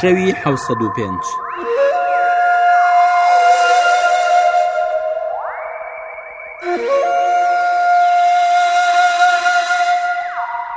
شەوی حە و پێنج.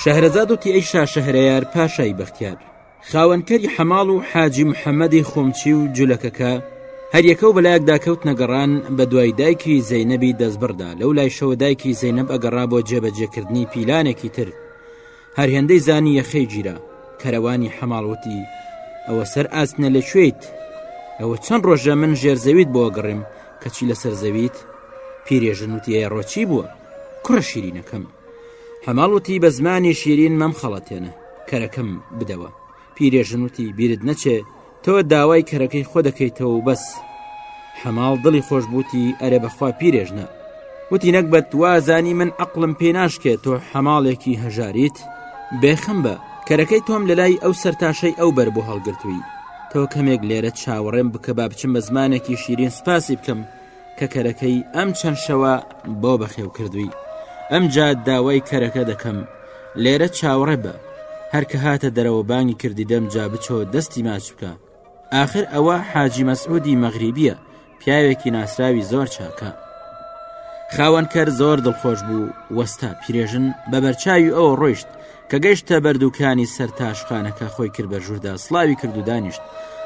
شەهرەزاد و تیەی شا شەهرەیار پاشای بەختیار خاوەنکەری حەماڵ و حاجی محەممەدی خۆمچی و جولەکەکە هەریەکە و بەلایەکدا کەوت نەگەڕان بە دوای دایکی زەینەبی دەستبڕدا لەو لایشەوە دایکی زەینەب ئەگەڕا بۆ جێبەجێکردنی پیلانێکی تر هەرهێندەی زانی یەخەی گیرا کەرەوانی حەماڵوتی ئەوە سەر ئاسنە لە کوێیت ئەوە چەند ڕۆژە من ژێرزەویت بۆ گەڕێم کەچی لەسەر زەویت پیرێژن وتیە ڕۆچی بووە کوڕە شیرینەکەم هەماڵ وتی بە زمانی شیرین مەم خەڵەتێنە کەرەکەم بدەوە پیرێژن وتی بیرت نەچێ تۆ داوای کەرەکەی خۆ دەکەیتەوە و بەس حەماڵ دڵی خۆش بوتی ئەرێ بەخوا پیرێژنە وتی نەکبەت وازانی من عقلم پێ ناشکێت تۆ حەماڵێکی هەژاریت بێخم بە کەرەکەی تۆم لە لای ئەو سەرتاشەی ئەو بەر بۆ هەڵگرتووی تۆ کەمێک لێرە چاوەڕێم بکە با بچم بە زمانێکی شیرین سوپاسی بکەم کە کەرەکەی ئەم چەند شەوە بۆ بەخێو کردووی ئەم جاد داوای کەرەکە دەکەم لێرە چاوەڕێ بە هەرکە هاتە دەرەوە بانگی کردی دەم جا بچۆ دەستی ماچ بکە آخر ئەوە حاجی مەسعودی مەغریبیە پیاوێکی ناسراوی زۆر چاکە خاوەنکەر زۆر دڵخۆش بوو وەستا پیرێژن بە بەرچاوی ئەوە ڕۆیشت کە گەشتە بەردووکانی سەر تاشخانەکە خۆی کرد بە ژووردا سلاوی کرد و دانیشت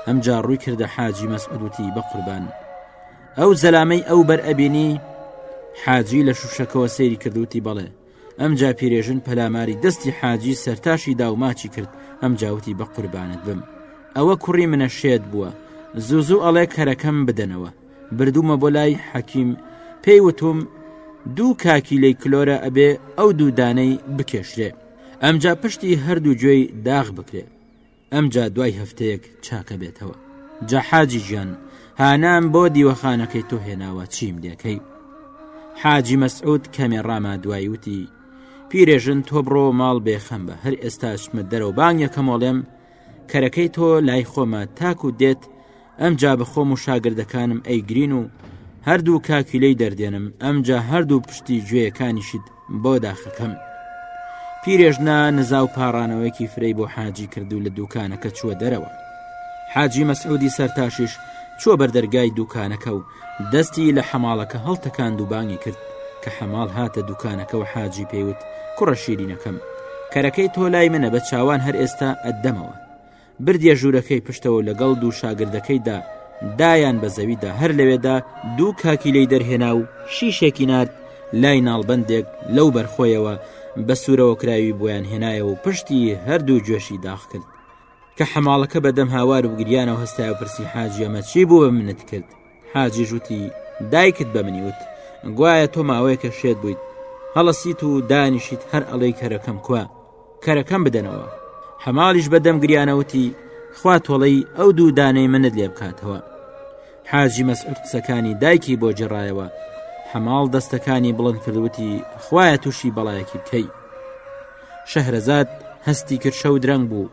ئەمجا ڕووی کردە حاجی مەسعودوتی بە قوربان ئەو زەلامەی ئەو بەر ئەبینی حاجی لە شوشەکەەوە سەیری کردوتی بەڵێ ئەمجا پیرێژن پەلاماری دەستی حاجی سەرتاشی داوماچی کرد ئەم جاوتی بە قوربانت بم ئەوە کوڕی منە شێت بووە زوو زوو ئەڵێ کەرەکەم بدەنەوە بردومە بۆ لای حەکیم پێی وتم دوو کاکی لی کلۆرە ئەبێ ئەو دوودانەی بکێشرێ ئەمجا پشتی هەردوو گوێی داغ بکرێ ئەمجا دوای هەفتەیەک چاکە بێتەوە جا حاجی گیان هانام بۆ دیوەخانەکەی تۆ هێناوە چیم لەکەی حاجی مەسعود کەمێ ڕاما دوایی وتی پیرێژن تۆ بڕۆ ماڵ بێخەم بە هەر ئێستاشمە دەرەوە بانگەکەمەڵێم کەرەکەی تۆ لای خۆمە تاکو دێت ئەمجا بە خۆم و شاگردەکانم ئەیگرین و هەردوو کاکیلەی دەردێنم ئەمجا هەردوو پشتی گوێیەکانیشت بۆ داخەکەم پیرێژنا نزا و پاڕانەوەیەکی فرەی بۆ حاجی کرد و لە دوکانەکە چووە دەرەوە حاجی مەسعودی سەرتاشیش چووە بەردەرگای دوکانەکە و دەستی لە حەماڵەکە هەڵتەکان دووبانگی کرد کە حەماڵ هاتە دوکانەکەەوە حاجی پێیوت کوڕە شیرینەکەم کەرەکەی تۆ لای منە بە چاوان هەر ئێستا ئەدەمەوە بردیە ژوورەکەی پشتەوەو لەگەڵ دوو شاگردەکەیدا دایان بە زەویدا هەر لەوێدا دوو کاکی لی دەرهێنا و شیشێکی نرد لای ناڵبندێک لەو بەرخۆیەوە بە سوورەوە کراوی بۆیان هێنایە و پشتی هەردوو گوێشی داخ کرد کە حەماڵەکە بەدەم هاوار و گریانەوە هەستای و پرسی حاجیەمە چی بوو بە منت کرد حاجیش وتی دایکت بە منی وت گوایە تۆ ماوەیەکە شێت بوویت هەڵەسیت و دانیشیت هەر ئەڵێی کەرەکەم کوە کەرەکەم بدەنەوە حەماڵیش بەدەم گریانەوتی خوا تۆڵەی ئەو دوو دانەی منت لێ بکاتەوە حاجی مەسعود قسەکانی دایکی بۆ جێڕایەوە حەماڵ دەستەکانی بڵند کردوتی خوایە تووشی بەڵایەکی بکەی شەهرەزاد هەستی کرشە و درەنگ بوو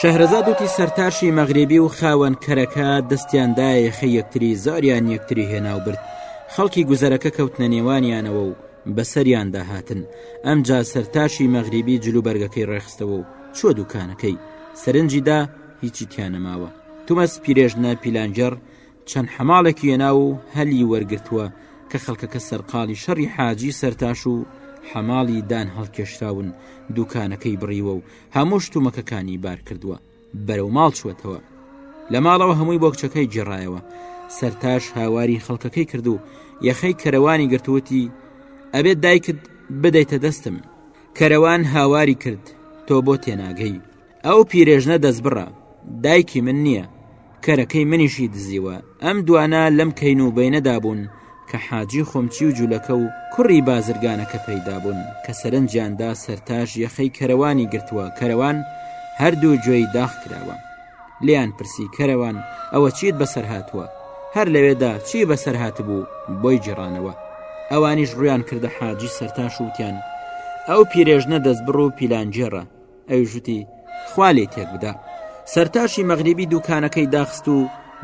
شەهرەزاد وتی سەرتاشی مەغربی و خاوەن کەرەکە دەستیان دایە خە یەکتری زاریان یەکتری هێناو برد خەڵکی گوزەرەکە کەوتنە نێوانیانەوە و بەسەریان داهاتن ئەمجا سەرتاشی مەغریبی جلو بەرگەکەی ڕێخستەوە و چوە دوکانەکەی سەرنجیدا هیچی تیانەماوە تومەس پیرێژنە پیلانجەڕ چەند حەماڵێکی هێناو و هەلی وەرگرتووە کە خەڵکەکە سەرقاڵی شەڕی حاجی سەرتاش و حەماڵی دان هەڵکێشراون، دوکانەکەی بڕیوە و هەموو شتومەکەکانی بارکردووە، بەرەو ماڵ چووەتەوە. لە ماڵەوە هەمووی بۆ کچەکەی گێڕایەوە. سەرتاش هاواری خەڵکەکەی کرد و یەخەی کەرەوانی گرت وتی، ئەبێت دایکت بدەیتە دەستم. کەرەوان هاواری کرد، تۆ بۆ تێناگەی؟ ئەو پیرێژنە دەستبڕە دایکی من نییە کەرەکەی منیشی دزیوە ئەم دوانە لەم کەین و بینەدا بوون کە حاجی خۆمچی و جوولەکە و کوڕی بازرگانەکە پەیدا بوون کە سەرنجیاندا سەرتاش یەخەی کەرەوانی گرتووە کەرەوان هەردوو گوێی داخ کراوە لیان پرسی کەرەوان ئەوە چیت بەسەر هاتووە هەر لەوێدا چی بەسەر هاتبوو بۆی جیڕانەوە ئەوانیش ڕویان کردە حاجی سەرتاش وتیان ئەو پیرێژنە دەست بڕ و پیلانجێڕە ئەویش وتی خوا لێی تێک بدا سەرتاشی مەغریبی دوکانەکەی داخست و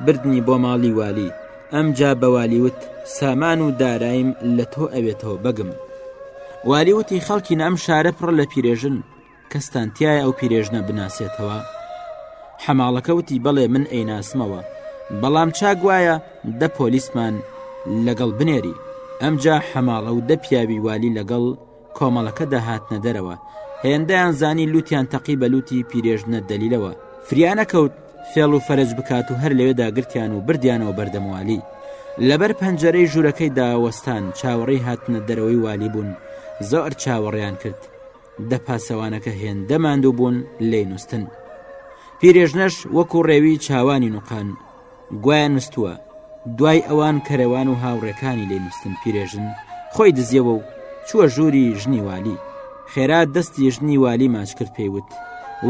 بردنی بۆ ماڵی والی ئەمجا بە والیوت سامان و دارایم لە تۆ ئەوێتەوە بەگم والیوتی خەڵکین ئەم شارە پڕ لە پیرێژن کەستان تایە ئەو پیرێژنە بناسێتەوە حەماڵەکە وتی بەڵێ من ئەیناسمەوە بەڵام چاگوایە دە پۆلیسمان لەگەڵ بنێری ئەمجا حەماڵە و دە پیاوی والی لەگەڵ کۆمەڵەکە دەهاتنە دەرەوە هێندەیان زانی لوتیان تەقی بە لوتی پیرێژنە دەلیلەوە فریانە کەوت فێڵ و فەرج بکات و هەر لەوێدا گرتیان و بردیانەوە بەردەموالی لەبەر پەنجەرەی ژوورەکەی داوەستان چاوەڕی هاتنە دەرەوەی والی بوون زۆر چاوەڕیان کرد دە پاسەوانەکە هێندە ماندوو بوون لی نووسن پیرێژنەش وەکو ڕێوی چاوانی نوقان گوایە نوستووە دوای ئەوان کەرەوان و هاوڕێکانی لێ نووسن پیرێژن خۆی دزیەوە و چووە ژووری ژنی والی خێرا دەستی ژنی والی ماچ کرد پێیوت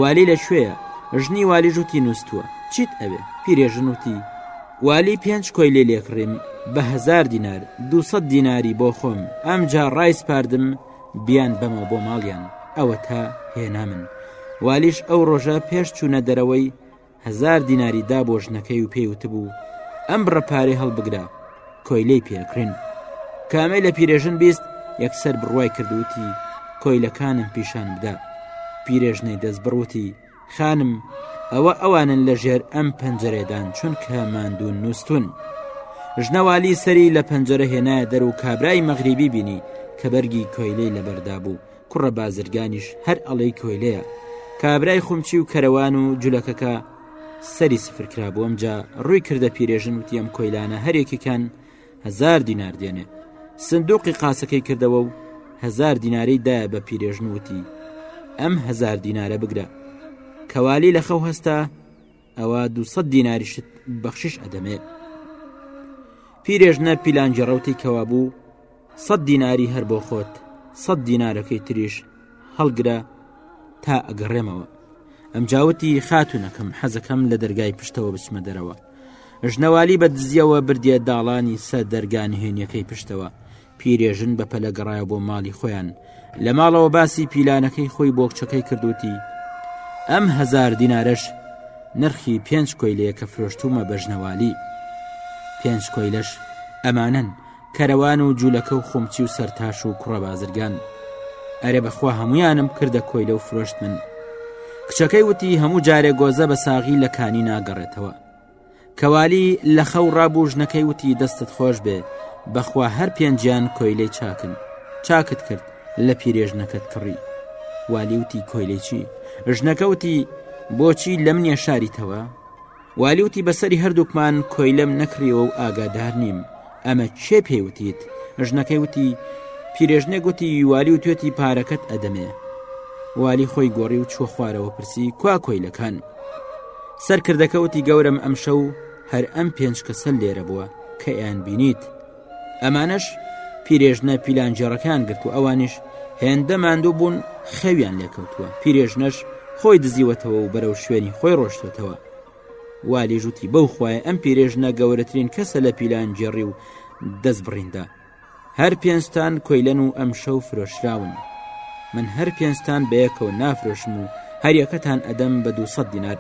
والی لە کوێیە ژنی والی ژووتی نووسووە چیت ئەوێ پیرێژن وتی والی پێنج کۆی لێ لێکڕیم بە هزار دینار دوسە دیناری بۆ خۆم ئەم جا ڕای سپاردم بیان بەمەوە بۆ ماڵیان ئەوە تا هێنامن والیش ئەو ڕۆژە پێش چوونە دەرەوەی هەزار دیناری دا بۆ ژنەکەی و پێی وتبوو ئەم بڕە پارەی هەڵبگرە کۆیلەی پێکرین کامەی لە پیرێژن بیست یەکسەر بڕوای کردوتی کۆیلەکانم پیشان بدە پیرێژنەی دەست بڕوتی خانم ئەوە ئەوانن لە ژێر ئەم پەنجەرێدان چونکە ماندون نووسون ژنەوالی سەری لە پەنجەرە هێنایە دەر و کابرای مەغریبی بینی کە بەرگی کۆیلەی لەبەردا بوو کوڕە بازرگانیش هەر ئەڵێی کۆیلەیە کابرای خمچی و کەرەوان و جولەکەکە سەری سفر کرابووم جا ڕووی کردە پیرێژن وتیم کۆیلانە هەرێکیکان هزار دینار دێنێ سندوقی قاسەکەی کردەوە و هزار دیناری دایە بە پیرێژن وتی ئەم هزار دینارە بگرە کەوالی لە خەو هەستا ئەوە دوسەد دیناریشت بەخشش ئەدەمێ پیرێژنە پیلانجیڕەوتی کەوا بوو سەد دیناری هەر بۆ خۆت سەد دینارەکەی تریش هەڵگرە تا ئەگەڕێمەوە ئەم جاوتی خاتونەکەم حەزەکەم لە دەرگای پشتەوە بچمە دەرەوە ژنەوالی بە دزیەوە بردیە داڵانی سەر دەرگانهێنیەکەی پشتەوە پیرێژن بە پەلە گەڕایە بۆ ماڵی خۆیان لە ماڵەوە باسی پیلانەکەی خۆی بۆکچەکەی کردوتی ئەم هزار دینارش نرخی پێنج کۆیلەیە کە فرۆشتومە بەژنەوالی پێنج کۆیلەش ئەمانن کەرەوان و جوولەکە و خۆمچی و سەرتاش و کوڕە بازرگان ئەرێ بەخوا هەمویانم کردە کۆیلە و فرۆشت من کچەکەی وتی هەموو جارێ گۆزە بە ساغی لە کانی ناگەڕێتەوە کەوالی لە خەو ڕابوو ژنەکەی وتی دەستت خۆش بێ بەخوا هەر پێنجیان کۆیلەی چاکن چاکت کرد لە پیرێژنەکەت کڕی والی وتی کۆیلەی چی ژنەکە وتی بۆچی لە منیە شاریتەوە والی وتی بەسەری هەردووکمان کۆیلەم نەکریەوە و ئاگادار نیم ئەمە کێ پێی وتیت ژنەکەی وتی پیرێژنێک گوتی یوالی و توێتی پارەکەت ئەدەمێ والی خۆی گۆڕی و چوە خوارەوە پرسی کوا کۆیلەکان سەرکردەکەوتی گەورم ئەم شەو هەر ئەم پێنج کەسە لێرە بووە کە ئەیان بینیت ئەمانەش پیرێژنە پیلانجێڕەکان گرت و ئەوانیش هێندە ماندوو بوون خەویان لێکەوتووە پیرێژنەش خۆی دزیوەتەوە و بەرەو شوێنی خۆی ڕۆشتێتەوە والیش وتی بەو خوای ئەم پیرێژنە گەورەترین کەسە لە پیلان جێڕی و دەست بڕیندا هەر پێنجتان کۆیلەن و ئەم شەو فرۆشراون من هەر پێنجتان بەیەکەوە نافرۆشم و هەریەکەتان ئەدەم بە دو دینار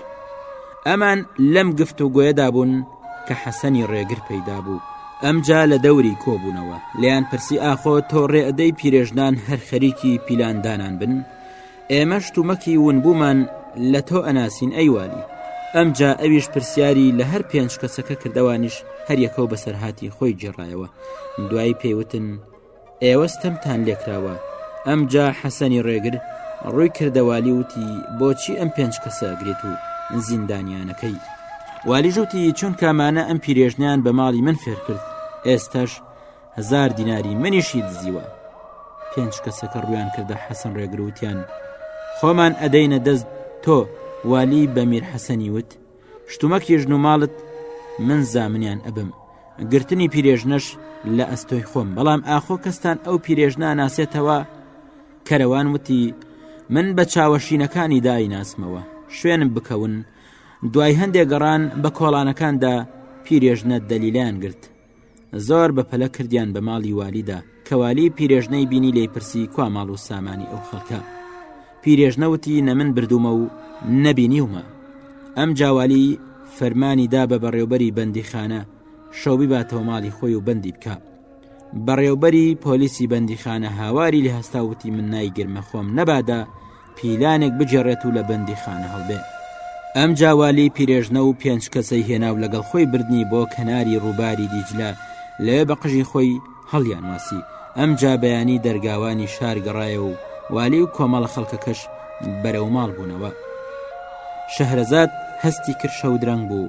ئەمان لەم گفت و گوێدا بوون کە حەسەنی ڕێگر پەیدا بوو ئەمجا لە دەوری کۆبوونەوە لیان پرسی ئاخۆ تۆ ڕێئدەی پیرێژنان هەر خەریکی پیلاندانان بن ئێمە شتومەکی ونبوومان لە تۆ ئەناسین ئەی والی ئەمجا ئەویش پرسیاری لە هەر پێنج کەسەکە کردوانیش هەریەکە و بەسەرهاتی خۆی جێڕایەوە دوایی پێیوتن ئێوەستەمتان لێکراوە ئەمجا حەسەنی ڕێگر ڕووی کردەوالی وتی بۆچی ئەم پێنج کەسە گرێت و زیندانیانەکەی والیژوتی چونکەمانە ئەم پیرێژنیان بە ماڵی من فێر کرد ئێستش هەزار دیناری منیشی دزیوە پێنج کەسەکە ڕویان کردە حەسەن ڕێگروتیان خۆمان ئەدەینە دەست تۆ والی بە میر حەسەنی وت شتومەکی ژن و ماڵت من زامنیان ئەبم گرتنی پیرێژنەش لە ئەستۆی خۆم بەڵام ئاخۆ کەستان ئەو پیرێژنا ناسێتەوە کەرەوان وتی من بە چاوەشینەکانی دای ناسمەوە شوێنم بکەون دوای هەندێک گەڕان بە کۆڵانەکاندا پیرێژنە دەلیلیان گرت زۆر بە پەلە کردیان بە ماڵی والیدا کە والی پیرێژنەی بینی لی پرسی کوا ماڵ و سامانی ئەو خەڵکە پیرێژنەوتی نە من بردوومە و نەبینیومە ئەم جاوالی فەرمانی دا بە بەڕێوبەری بەندیخانە شەوبی باتەوە ماڵی خۆی و بەندی بکە بەڕێوبەری پۆلیسی بەندیخانە هاواری لە هەستاوتی من نایگرمە خۆم نەبادا پیلانێک بگێڕێت و لە بەندیخانە هەڵبێ. ئەم جاوالی پیرێژنە و پێنج کەسەی هێنا و لەگەڵ خۆی بردنی بۆ کەناری ڕووباری دیجلە، لەوێ بە قژی خۆی هەڵیانواسی. ئەم جا بەیانی دەرگاوانی شار گەڕایەوە و والی و کۆمەڵە خەڵکەکەش بەرەو ماڵ بوونەوە. شەهرەزاد هەستی کرشە و درەنگ بوو.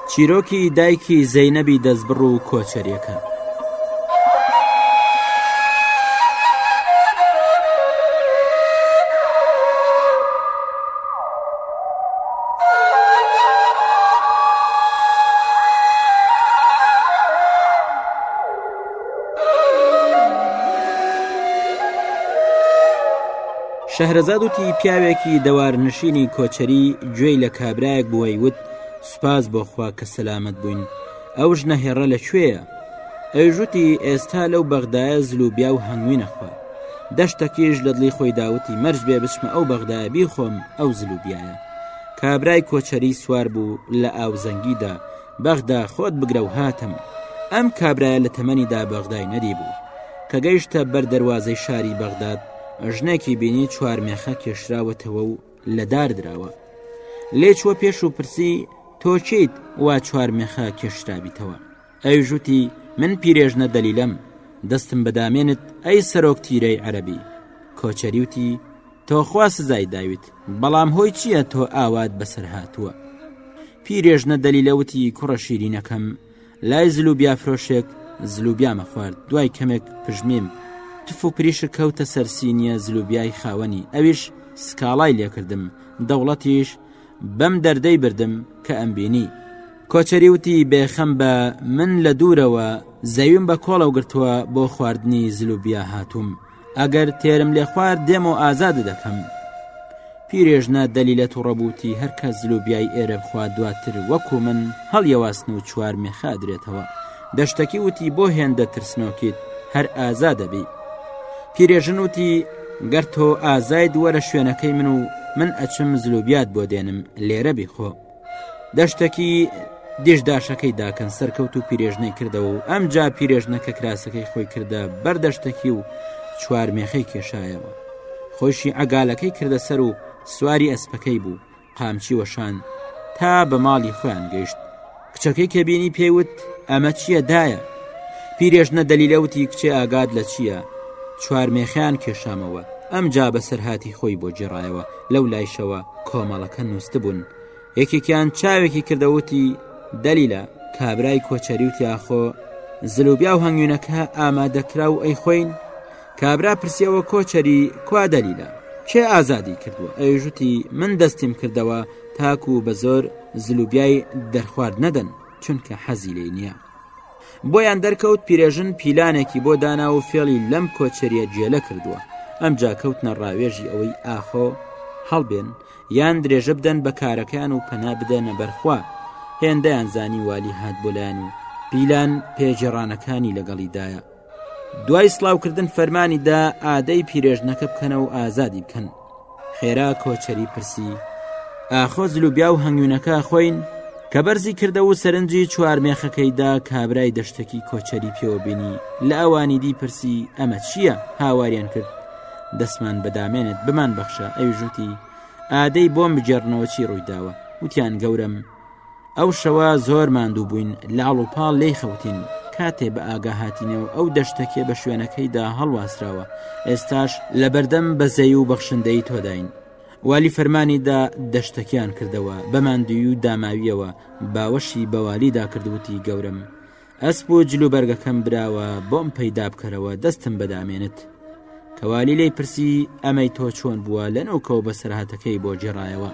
چیرۆکی دایکی زەینەبی دەستبڕ و کۆچەریەکە. شەهرەزاد وتی پیاوێکی دەوارنشینی کۆچەری گوێی لە کابرایەک بووەی وت، سوپاس بۆ خوا کە سەلامەت بووین ئەو ژنە هێڕە لە کوێیە ئەیژوتی ئێستا لەو بەغدایە زلوبیا و هەنگوینە خوا دەشتەکیش لە دڵی خۆی داوتی مەرج بێ بچمە ئەو بەغدایە بیخۆم ئەو زلوبیایە کابرای کۆچەری سوار بوو لە ئاوزەنگیدا بەغدا خۆت بگرە و هاتم ئەم کابرایە لە تەمەنیدا بەغدای نەدی بوو کە گەیشتە بەر دەواازەی شاری بەغداد ژنێکی بینی چوار مێخە کێشراوەتەوە و لە دار دراوە لێ چوە پێش و پرسی تۆ چیت وا چوار مێخە کێشرابیتەوە ئەی ژووتی من پیرێژنە دەلیلم دەستم بەدامێنت ئەی سەرۆک تیرەی عەربی کۆچەریوتی تۆخوا سزای داویت بەڵام هۆی چییە تۆ ئاوات بەسەر هاتووە پیرێژنە دەلیلەوتی کوڕە شیرینەکەم لای زلوبیا فرۆشێک زلوبیامە خوارد دوای کەمێک پژمیم تف و پریشک کەوتە سەرسینیە زلوبیای خاوەنی ئەویش سکاڵای لێکردم دەوڵەتیش بەم دەردەی بردم کە ئەمبینی کۆچەری وتی بێخەم بە من لە دوورەوە زەویم بە کۆڵەو گرتووە بۆ خواردنی زلوبیا هاتووم ئەگەر تێرم لێ خوارد دێمە و ئازادە دەکەم پیرێژنە دەلیلە توڕەبووتی هەرکە زلوبیای ئێرە بخوا دواتر وەکو من هەڵیەواسن و چوار مێخا درێتەوە دەشتەکی وتی بۆ هێندە ترسنۆکیت هەر ئازا دەبی پیرێژن وتی گەر تۆ ئازای دووەرە شوێنەکەی من و من ئەچم زلوبیات بۆ دێنم لێرە بیخۆ دەشتەکی دێژ داشەکەی داکەن سەرکەوت و پیرێژنەی کردەوە و ئەم جا پیرێژنەکە کراسەکەی خۆی کردە بەردەشتەکی و چوار مێخەی کێشایەوە خۆشی ئەگالەکەی کردە سەر و سواری ئەسپەکەی بوو قامچی وەشان تا بە ماڵی خۆیان گەیشت کچەکەی کە بینی پێیوت ئەمە چییە دایە پیرێژنە دەلیلەوتی کچێ ئاگاد لە چییە چوار مێخیان کێشامەوە ئەم جا بەسەرهاتی خۆی بۆ جێڕایەوە لەو لایشەوە کۆمەڵەکە نووسبوون یەکێکیان چاوێکی کردەوتی دەلیلە کابرای کۆچەری و تیاخۆ زلوبیا و هەنگوینەکە ئامادەکرا و ئەی خۆین کابرا پرسیەوە کۆچەری کوا دەلیلە کێ ئازادی کردووە ئەوژوتی من دەستیم کردەوە تاکو بە زۆر زلوبیای دەرخوارد نەدەن چونکە حەزی لێ نییە بۆیان دەرکەوت پیرێژن پیلانێکی بۆ دانا و فێڵی لەم کۆچەریە جێلە کردووە ئەم جاکەوتنە ڕاوێژی ئەوەی ئاخۆ هەڵبێن یان درێژە بدەن بە کارەکەیان و پەنا بدەنە بەرخوا هێندەیان زانی والی هات بۆ لایەن و پیلان پێجێڕانەکانی لەگەڵیدایە دوای سڵاوکردن فەرمانی دا ئادەی پیرێژنەکە بکەنە و ئازادی بکەن خێرا کۆچەری پرسی ئاخۆ زلوبیا و هەنگوینەکە خۆین کە بەرزی کردە و سەرنجی چوارمێخەکەیدا کابرای دەشتەکی کۆچەری پێوەبینی لە ئەوانی دی پرسی ئەمە چییە هاواریان کرد دەستمان بەدامێنێت بمان بەخشە ئەویژوتی ئادەی بۆم بگێڕنەوە چی ڕوویداوە وتیان گەورم ئەو شەوە زۆر ماندوو بووین لاڵ و پاڵ لی خەوتین کاتێ بە ئاگا هاتینەوە ئەو دەشتەکێ بە شوێنەکەیدا هەڵواسراوە ئێستاش لە بەردەم بەزەی و بەخشندەی تۆداین والی فەرمانیدا دەشتەکیان کردەوە بە ماندوی و داماویەوە باوەشی بەوالیدا کردوتی گەورم ئەسپ و جلو بەرگەکەم براوە بۆم پەیدا بکەرەوە دەستم بەدامێنت کەوالی لی پرسی ئەمەی تۆ چۆن بووە لە نوکەوە بە سەرهاتەکەی بۆ جێڕایەوە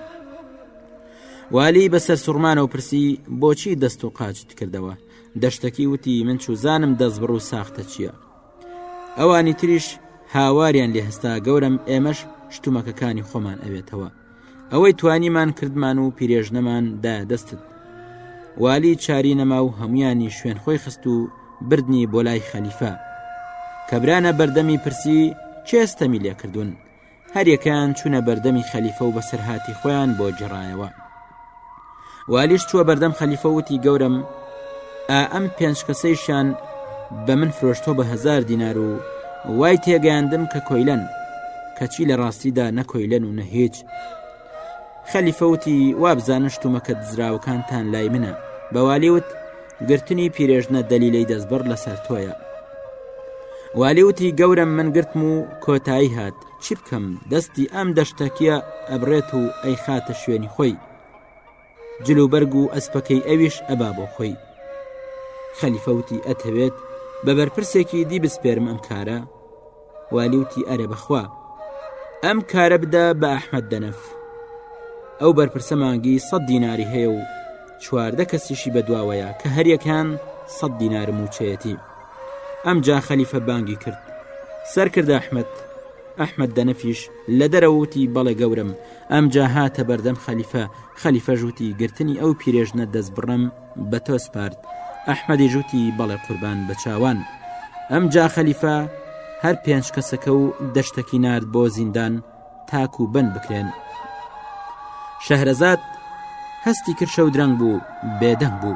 والی بەسەر سوڕمانەوە پرسی بۆچی دەست و قاچت کردەوە دەشتەکی وتی من چوزانم دەست بڕ و ساختە چییە ئەوانی تریش هاواریان لێ هەستا گەورم ئێمەش شتومەکەکانی خۆمان ئەوێتەوە ئەوەی توانیمان کردمان و پیرێژنەمان دا دەستت والی چاری نەما و هەمویانی شوێن خۆی خست و بردنی بۆ لای خەلیفە کەبرانە بەردەمی پرسی چێستەمی لێکردوون هەریەکان چوونە بەردەمی خەلیفە و بەسەرهاتی خۆیان بۆ جێڕایەوە والیش چووە بەردەم خەلیفە وتی گەورم ئا ئەم پێنج کەسەیشان بە من فرۆشتۆ بە هزار دینار و وای تێگەیاندم کە کۆیلەن کەچی لە ڕاستیدا نەکۆیلەن و نە هیچ خەلیفەوتی وابزانن شتومەکە دزراوەکانتان لای منە بەوالیوت گرتنی پیرێژنە دەلیلەی دەستبڕ لەسەر تۆیە والیوتی گەورم من گرتم و کۆتایی هات چی بکەم دەستی ئەم دەشتەکیە ئەبرێت و ئەی خاتە شوێنی خۆی جلوبەرگ و ئەسپەکەی ئەویش ئەبا بۆ خۆی خەلیفەوتی ئەتەوێت بە بەرپرسێکی دی بسپێرم ئەم کارە والیوتی ئەرێ بەخوا ئەم کارە بدە بە ئەحمد دەنەف ئەو بەرپرسە مانگی سە دیناری هەیە و چواردە کەسیشی بەدواوەیە کە هەریەکان سە دینار موچەتی ئەمجا خەلیفە بانگی کرد سەرکردە ئەحمد ئەحمد دەنەفیش لە دەرەوتی بەڵێ گەورم ئەمجا هاتە بەردەم خەلیفە خەلیفە ژووتی گرتنی ئەو پیرێژنە دەست بڕم بە تۆ سپارد ئەحمەدی ژووتی بەڵێ قوربان بە چاوان ئەمجا خەلیفە هەر پێنج کەسەکە و دەشتەکی نرد بۆ زیندان تاک و بەند بکرێن شەهرەزاد هەستی کرد شەو درەنگ بوو بێدەنگ بوو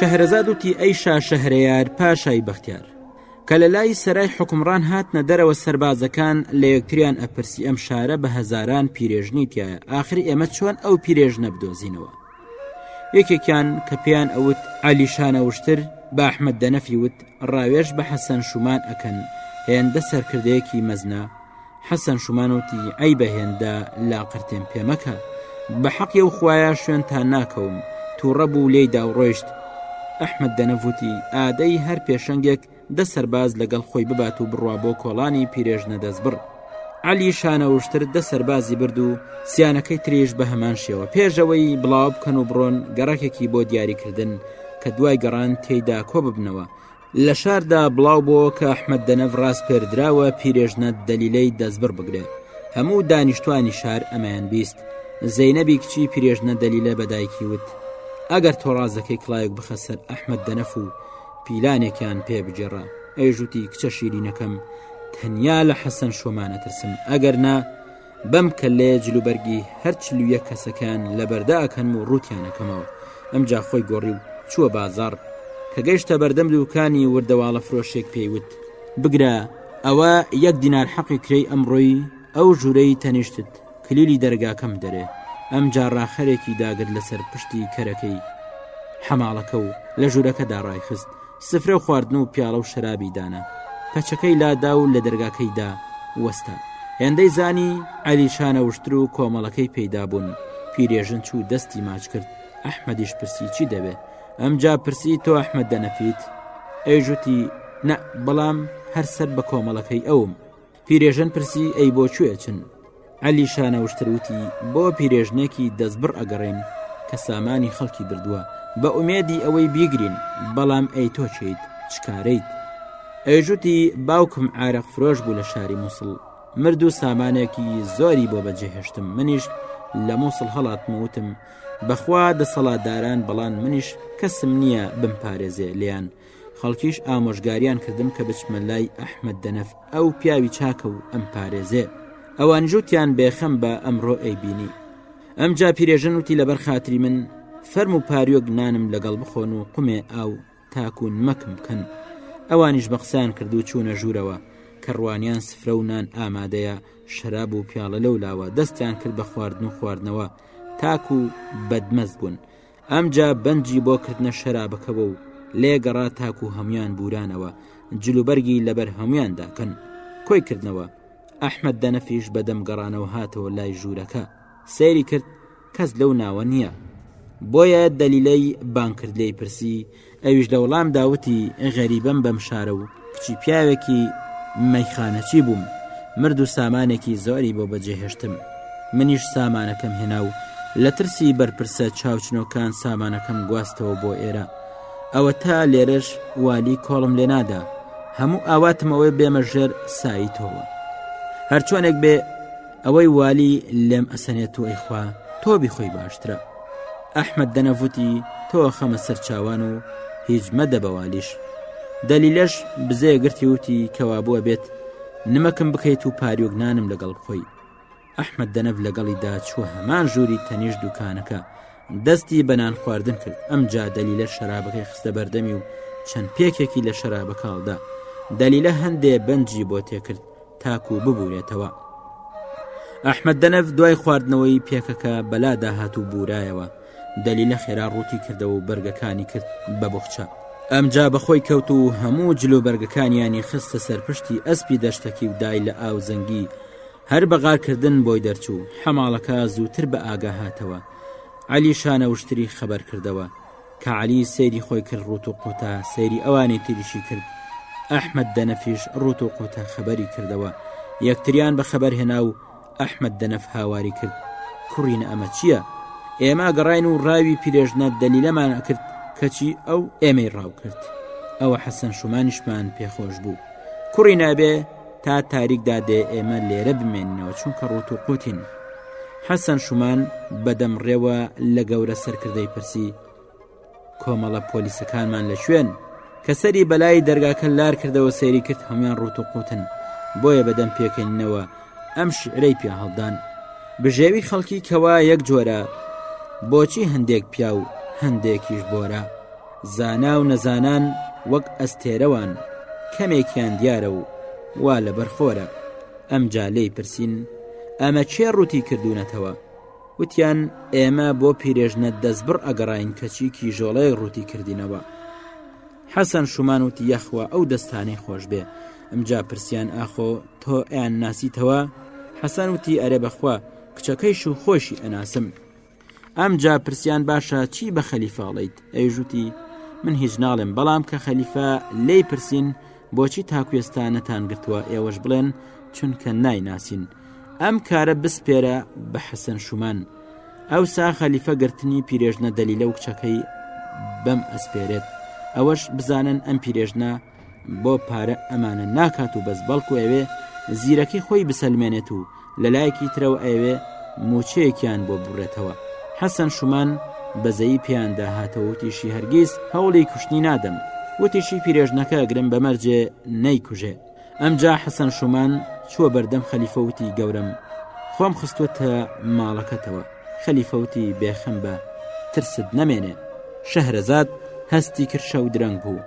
شەهرەزاد وتی ئەی شا شەهرەیار پاشای بەختیار کە لە لای سەرای حکمڕان هاتنە دەرەوە سربازەکان لە یەکتریان ئەپرسی ئەم شارە بە هەزاران پیرێژنی تایە ئاخر ئێمە چۆن ئەو پیرێژنە بدۆزینەوە یەکێکیان کە پێیان ئەوت علی شانە وشتر بە ئەحمد دەنەفی وت ڕاوێژ بە حەسەن شومان ئەکەن هێندە سەرکردەیەکی مەزنە حەسەن شومانوتی ئەی بە هێندە لاقرتێن پێمەکە بە حەقی و خویە شوێن تا ناکەوم تووڕە بوو لێی داوڕۆیشت ئەحمد دەنەڤوتی ئادەی هەر پێشنگێک دە سەرباز لەگەڵ خۆی ببات و بڕوا بۆ کۆڵانی پیرێژنە دەستبڕ علی شانەوشتر دە سەربازی برد و سیانەکەی تریش بە هەمان شێوە پێشەوەی بڵاو بکەن و بڕۆن گەڕەکێکی بۆ دیاریکردن کە دوای گەڕان تێیدا کۆ ببنەوە لە شاردا بڵاو بۆ کە ئەحمد دەنەف ڕاستپێردراوە پیرێژنە دەلیلەی دەستبڕ بگرێت هەموو دانیشتوانی شار ئەمەیان بیست زەینەبی کچی پیرێژنە دەلیلە بەدایکی وت ئەگەر تۆڕازەکەی کلایک بخە سەر ئەحمد دەنەف و پیلانێکیان پێ بگێڕە ئەوێژ وتی کچە شیرینەکەم تەنیا لە حەسەن شۆمانەترسم ئەگەر نا بەم کە لێ جلوبەرگی هەرچ لویە کەسەکان لە بەردەکەن و ڕوتیانەکەمەوە ئەم جا خۆی گۆڕی و چووە بازار کە گەیشتە بەردەم دووکانی وردەواڵە فرۆشێک پێیوت بگرە ئەوە یەک دینار حەقی کرێی ئەمڕۆی ئەو ژوورەی تەنیشتت کلیلی دەرگاکەم دەرێ ئەمجا راخەرێکی داگرت لەسەر پشتی کەرەکەی حەماڵەکە و لە ژوورەکەدا رایخست سفرە و خواردن و پیاڵە و شەرابی دانا پەچەکەی لادا و لە دەرگاکەیدا وەستا هێندەی زانی ئەلیشانە وشتر و کۆمەڵەکەی پێدا بوون پیرێژن چوو دەستی ماچ کرد ئەحمەدیش پرسی چی دەوێت ئەمجا پرسی تۆ ئەحمەد دەنەفیت ئەیژوتی نە بەڵام هەر سەر بە کۆمەڵەکەی ئەوم پیرێژن پرسی ئەی بۆ کوێ چن علی شانە وشتر وتی بۆ پیرێژنێکی دەستبڕ ئەگەڕێن کە سامانی خەڵکی بردووە بە ئومێدی ئەوەی بیگرین بەڵام ئەی تۆ چیت چکارەیت ئەیژوتی باوکم عرق فرۆش بوو لە شاری مووسڵ مرد و سامانێکی زۆری بۆ بەجێهێشتم منیش لە مووسڵ هەڵاتمەوتم بەخوا دەسەڵاتداران بەڵان منیش کەسم نییە بمپارێزێ لیان و خەڵکیش ئامۆژگاریان کردم کە بچمە لای ئەحمد دەنەف ئەو پیاوی چاکە و ئەم پارێزێ ئەوان جووتیان بێخەم بە ئەمڕۆ ئەیبینی ئەم جا پیرێژن وتی لەبەر خاتری من فەرم و پاریۆک نانم لەگەڵ بخۆن و قمێ ئاو تاکوون مەکم بکەن ئەوانیش بە قسان کردو چوونە ژوورەوە کە ڕوانیان سفرە و نان ئامادەیە شەراب و پیاڵە لەو لاوە دەستیان کرد بە خواردن و خواردنەوە تاکو بەدمەز بوون ئەمجا بەنجی بۆ کردنە شەرابەکەوە و لێگەڕا تاکو هەموان بورانەوە جلوبەرگی لەبەر هەموان داکەن کۆی کردنەوە ئەحمد دەنەفیش بەدەم گەڕانەوە هاتەوە لای ژوورەکە سەیری کرد کەس لەو ناوە نییە بۆیە دەلیلەی بانکرد لی پرسی ئەویش لە وەڵامدا وتی، غەریبەم بەم شارە و کچی پیاوێکی مەیخانەچی بووم، مرد و سامانێکی زۆری بۆ بەجێهێشتم. منیش سامانەکەم هێنا و لە ترسی بەرپرسە چاوچنۆکان سامانەکەم گواستەوە بۆ ئێرە. ئەوەتا لێرەش والی کۆڵم لێ نادا. هەموو ئاواتم ئەوەی بێمە ژێر سایی تۆوە. هەرچۆنێک بێ ئەوەی والی لێم ئەسەنێت و ئەیخوا تۆ بیخۆی باشترە. ئەحمەد دەنەف وتی تۆ خەمە سەر چاوان و هیچ مەدە بەوالیش دەلیلەش بزێ گرتی وتی کەوا بووە بێت نمەکم بکەیت و پاریۆک نانم لەگەڵ خۆی ئەحمد دەنەف لەگەڵیدا چووە هەمان ژووری تەنیش دوکانەکە دەستی بەنان خواردن کرد ئەم جا دەلیلە شەرابەکەی خستە بەردەمی و چەند پێکێکی لە شەرابەکەڵدا دەلیلە هەندێ بەنجی بۆ تێکرد تاکو ببورێتەوە ئەحمد دەنەف دوای خواردنەوەی پێکەکە بەلا داهات و بورایەوە دەلی لە خێرا ڕووتی کردەوە و بەرگەکانی کرد بە بخچە ئەمجا بەخۆی کەوت و هەموو جلوبەرگەکانیانی خستە سەرپشتی ئەسپی دەشتەکی و دای لە ئاو زەنگی هەر بەغارکردن بۆی دەرچوو حەماڵەکە زووتر بە ئاگا هاتەوە علی شانە وشتری خەبەر کردەوە کە عەلی سەیری خۆی کرد ڕوت و قوتا سەیری ئەوانی تریشی کرد ئەحمد دەنەفیش ڕوت و قوتا خەبەری کردەوە یەکتریان بە خەبەر هێنا و ئەحمد دەنەف هاواری کرد کوڕینە ئەمە چییە؟ ئێمە گەڕین و ڕاوی پیرێژنە دەلیلەمان ئەکرد کەچی ئەو ئێمەی ڕاو کرد ئەوە حەسەن شومانیشمان پێخۆش بوو کوڕی نابێ تا تاریک دادێ ئێمە لێرە بمێنەوە چونکە ڕوت و قوتین حەسەن شومان بەدەم ڕێوە لە گەورە سەرکردەی پرسی کۆمەڵە پۆلیسەکانمان لە شوێن کە سەری بەلای دەرگاکە لار کردەوە سێری کرد هەموان ڕوت و قوتن بۆیە بەدەم پێکەنینەوە ئەم شعرەی پیا هەڵدان بژێوی خەڵکی کەوا یەک جۆرە بۆچی هەندێک پیا و هەندێکیش بۆرە زانا و نەزانان وەک ئەستێرەوان کەمێکیان دیارە و وا لە بەرخۆرە ئەمجا لێی پرسین ئەمە چێ ڕووتی کردوونەتەوە وتیان ئێمە بۆ پیرێژنە دەستبڕ ئەگەڕین کەچی کیژۆڵەیەک ڕووتی کردینەوە حەسەن شومان وتی یەخوا ئەو دەستانەی خۆش بێ ئەمجا پرسیان ئاخۆ تۆ ئەیان ناسیتەوە حەسەن وتی ئەرێ بەخوا کچەکەیش و خۆشی ئەناسم ئەمجا پرسیان باشە چی بە خەلیفە ئەڵیت ئەویش وتی من هیچ ناڵێم بەڵام کە خەلیفە لێی پرسین بۆچی تاکوێستانەتان گرتووە ئێوەش بڵێن چونکە نایناسین ئەم کارە بسپێرە بە حەسەن شومان ئەو سا خەلیفە گرتنی پیرێژنە دەلیلە و کچەکەی بەم ئەسپێرێت ئەوەش بزانن ئەم پیرێژنە بۆ پارە ئەمانە ناکات و بەس بەڵکو ئەوێ زیرەکی خۆی بسەلمێنێت و لە لایەکی ترەوە ئەوێ موچەیەکیان بۆ بڕێتەوە حەسەن شومان بەزەی پێیان داهاتەوەتیشی هەرگیز هەوڵی کوشتنی نادەم وتیشی پیرێژنەکە گرم بەمەرجێ نەیکوژێ ئەمجا حەسەن شومان چووە بەردەم خەلیفەوتی گەورم خۆم خستوتە ماڵەکەتەوە خەلیفەوتی بێخم بە ترست نەمێنێ شەهرەزاد هەستی کرشە و درەنگ بوو